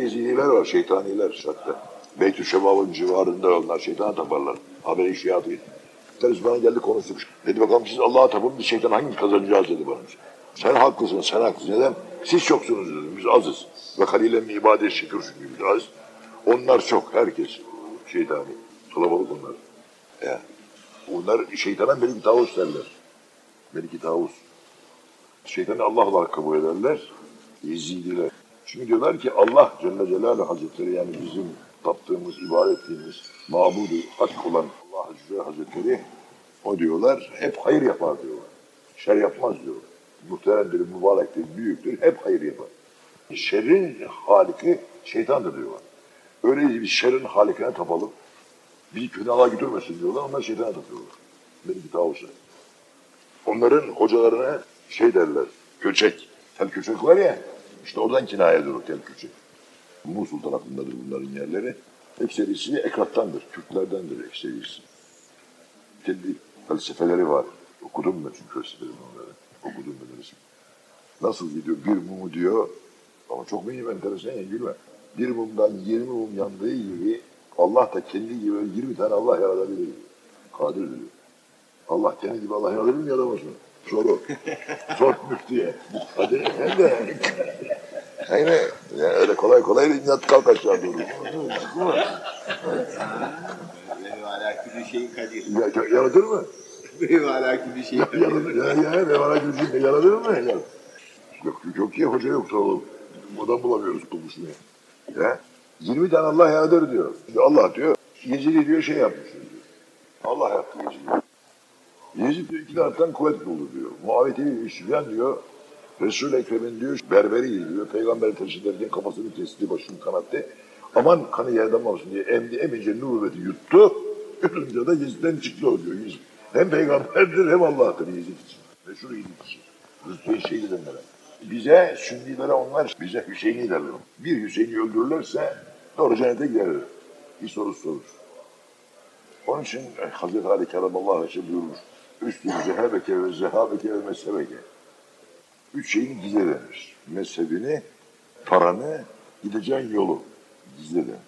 Ezidiler var, şeytaniler şartta. Beytü Şebab'ın civarında onlar şeytana taparlar. Haberi şiatı. Deriz bana geldi konuştuk. Dedi bakalım siz Allah'a tapın biz şeytan hangimiz kazanacağız dedi bana. Sen haklısın, sen haklısın. Neden? Siz çoksunuz dedim, biz azız. Ve haliyle mi ibadet şükür çünkü biz az. Onlar çok, herkes şeytani. Kalabalık onlar. Ya. Onlar şeytana meliki tavus derler. Meliki tavus. Şeytanı Allah olarak kabul ederler. Yezidiler. Çünkü diyorlar ki Allah Celle Celaluhu Hazretleri yani bizim taptığımız, ibadet ettiğimiz mabudu hak olan Allah Celle Hazretleri o diyorlar hep hayır yapar diyorlar. Şer yapmaz diyorlar. Muhteremdir, mübarektir, büyüktür, hep hayır yapar. Şerrin haliki şeytandır diyorlar. Öyleyse biz şerrin halikine tapalım. Bizi günaha götürmesin diyorlar, onlar şeytana tapıyorlar. Benim bir tavusu. Onların hocalarına şey derler, köçek. Tel köçek var ya, işte oradan kinaye durur tel köçek. Musul tarafındadır bunların yerleri. Ekserisi Ekrat'tandır, Kürtlerdendir ekserisi. Kendi felsefeleri var. Okudum ben çünkü felsefelerini onları. Okudum ben resim. Nasıl gidiyor? Bir mumu diyor, ama çok mühim enteresan ya gülme. Bir mumdan 20 mum yandığı gibi Allah da kendi gibi 20 tane Allah yaratabilir. Kadir diyor. Allah kendi gibi Allah yaratabilir mi yaramaz mı? Soru. Sor müftüye. Hadi hem de. Yani, yani öyle kolay kolay inat kalk aşağı doğru. Benim alakı bir şeyin kadir. Ya, yaratır mı? Benim alakı bir şeyin Ya, kadir. yaratır. Ya, ya, ne bana gülsün. Yaratır mı? Ya. Yok, yok ki hoca yok tamam. Adam bulamıyoruz bulmuşunu. Ya. 20 tane Allah yaratır diyor. Allah diyor. Yezid'i diyor şey yapmış diyor. Allah yaptı Yezid'i. Yezid diyor iki taraftan kuvvet buldu diyor. Muhabbeti bir diyor. Resul-i Ekrem'in diyor berberi diyor. Peygamber taşıdırken kafasını kesti, başını kanattı. Aman kanı yerden olsun diye emdi, emince nübüvveti yuttu. Yutunca da Yezid'den çıktı o diyor. Yezid. Hem peygamberdir hem Allah'tır Yezid için. Meşhur Yezid için. Rütbe-i şehit edenlere. Bize Sünnilere onlar bize Hüseyin'i derler. Bir Hüseyin'i öldürürlerse doğru cennete giderler. Bir soru sorur. Onun için Hazreti Ali Keramallahu Aleyhi buyurmuş. Üstün zehabeke ve zehabeke ve mezhebeke. Üç şeyin gizle denir. Mezhebini, paranı, gideceğin yolu gizle denir.